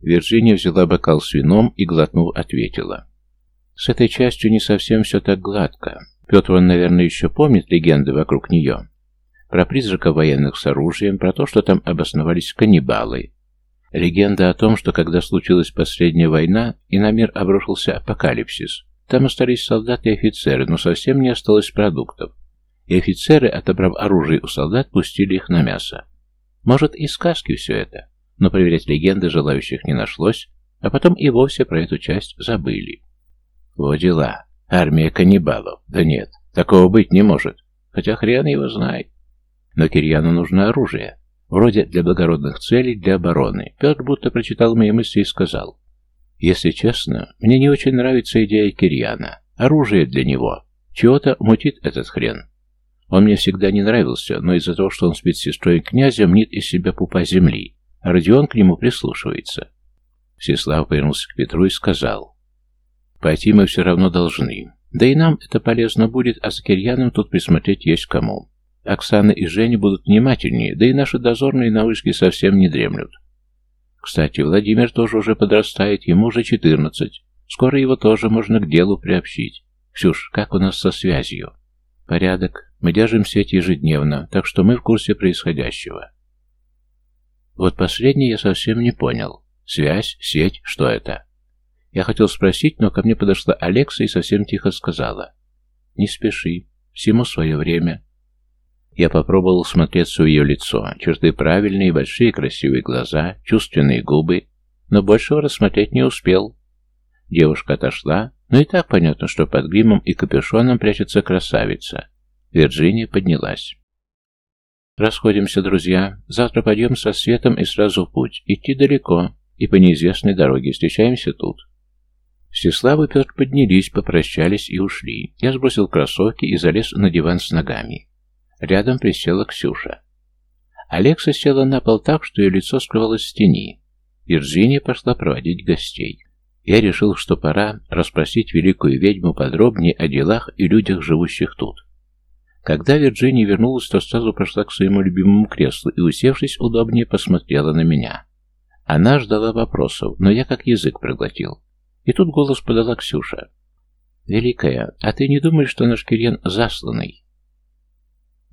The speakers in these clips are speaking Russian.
Вирджиния взяла бокал с вином и, глотнув, ответила. С этой частью не совсем все так гладко. Петр, он, наверное, еще помнит легенды вокруг нее. Про призраков военных с оружием, про то, что там обосновались каннибалы. Легенда о том, что когда случилась последняя война и на мир обрушился апокалипсис, там остались солдаты и офицеры, но совсем не осталось продуктов. И офицеры, отобрав оружие у солдат, пустили их на мясо. Может, и сказки все это, но проверять легенды желающих не нашлось, а потом и вовсе про эту часть забыли. Вот дела. Армия каннибалов. Да нет, такого быть не может. Хотя хрен его знает. Но Кирьяну нужно оружие. Вроде для благородных целей, для обороны. Петр будто прочитал мои мысли и сказал. Если честно, мне не очень нравится идея Кирьяна. Оружие для него. Чего-то мутит этот хрен. Он мне всегда не нравился, но из-за того, что он спит с сестрой князя, мнит из себя пупа земли, а Родион к нему прислушивается. Всеслав повернулся к Петру и сказал, «Пойти мы все равно должны. Да и нам это полезно будет, а за Кирьяном тут присмотреть есть кому. Оксана и Женя будут внимательнее, да и наши дозорные на вышке совсем не дремлют. Кстати, Владимир тоже уже подрастает, ему уже четырнадцать. Скоро его тоже можно к делу приобщить. Ксюш, как у нас со связью? Порядок. Мы держим сеть ежедневно, так что мы в курсе происходящего. Вот последнее я совсем не понял. Связь, сеть, что это? Я хотел спросить, но ко мне подошла Алекса и совсем тихо сказала. Не спеши, всему свое время. Я попробовал смотреться в ее лицо. Черты правильные, большие красивые глаза, чувственные губы, но большего рассмотреть не успел. Девушка отошла, но и так понятно, что под гримом и капюшоном прячется красавица. Вирджиния поднялась. «Расходимся, друзья. Завтра пойдем со светом и сразу в путь. Идти далеко, и по неизвестной дороге. Встречаемся тут». Всеслав и Петр поднялись, попрощались и ушли. Я сбросил кроссовки и залез на диван с ногами. Рядом присела Ксюша. Алекса села на пол так, что ее лицо скрывалось в тени. Вирджиния пошла проводить гостей. Я решил, что пора расспросить великую ведьму подробнее о делах и людях, живущих тут. Когда Вирджиния вернулась, то сразу прошла к своему любимому креслу и, усевшись удобнее, посмотрела на меня. Она ждала вопросов, но я как язык проглотил. И тут голос подала Ксюша. «Великая, а ты не думаешь, что наш Кирен засланный?»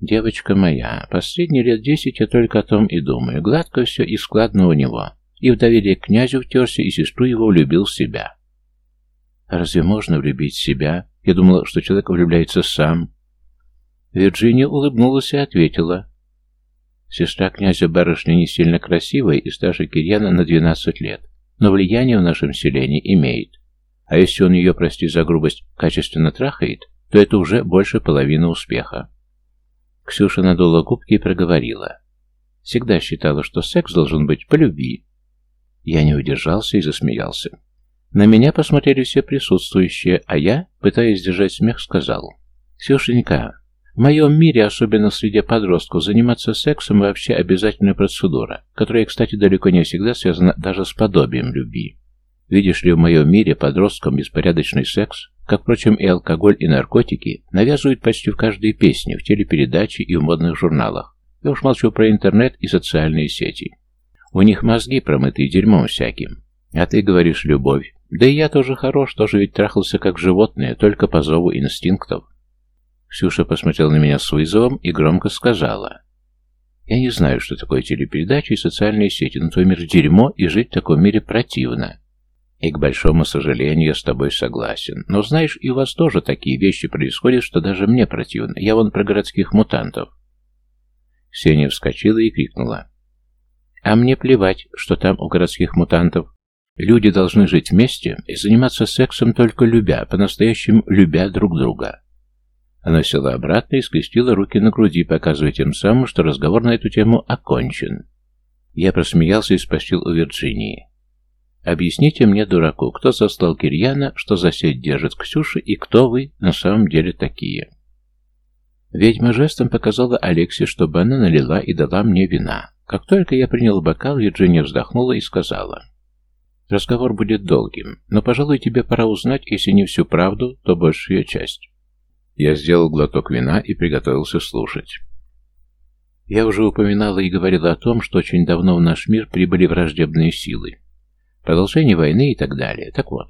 «Девочка моя, последние лет десять я только о том и думаю. Гладко все и складно у него. И в доверие к князю втерся, и сестру его влюбил в себя». «Разве можно влюбить себя? Я думала, что человек влюбляется сам». Вирджиния улыбнулась и ответила. «Сестра князя барышня не сильно красивая и старше Кирьяна на двенадцать лет, но влияние в нашем селении имеет. А если он ее, прости за грубость, качественно трахает, то это уже больше половины успеха». Ксюша надула губки и проговорила. Всегда считала, что секс должен быть по любви. Я не удержался и засмеялся. На меня посмотрели все присутствующие, а я, пытаясь сдержать смех, сказал. «Ксюшенька, в моем мире, особенно среди подростков, заниматься сексом вообще обязательная процедура, которая, кстати, далеко не всегда связана даже с подобием любви. Видишь ли, в моем мире подросткам беспорядочный секс как, впрочем, и алкоголь, и наркотики, навязывают почти в каждой песне, в телепередаче и в модных журналах. Я уж молчу про интернет и социальные сети. У них мозги промытые дерьмом всяким. А ты говоришь любовь. Да и я тоже хорош, тоже ведь трахался как животное, только по зову инстинктов. Ксюша посмотрела на меня с вызовом и громко сказала. Я не знаю, что такое телепередачи и социальные сети, но твой мир дерьмо, и жить в таком мире противно. И, к большому сожалению, я с тобой согласен. Но знаешь, и у вас тоже такие вещи происходят, что даже мне противно. Я вон про городских мутантов. Ксения вскочила и крикнула. А мне плевать, что там у городских мутантов. Люди должны жить вместе и заниматься сексом только любя, по-настоящему любя друг друга. Она села обратно и скрестила руки на груди, показывая тем самым, что разговор на эту тему окончен. Я просмеялся и спросил у Вирджинии. Объясните мне, дураку, кто застал Кирьяна, что за сеть держит Ксюша, и кто вы на самом деле такие?» Ведьма жестом показала Алексе, чтобы она налила и дала мне вина. Как только я принял бокал, Вирджиния вздохнула и сказала. «Разговор будет долгим, но, пожалуй, тебе пора узнать, если не всю правду, то большую часть». Я сделал глоток вина и приготовился слушать. Я уже упоминала и говорила о том, что очень давно в наш мир прибыли враждебные силы. продолжение войны и так далее. Так вот,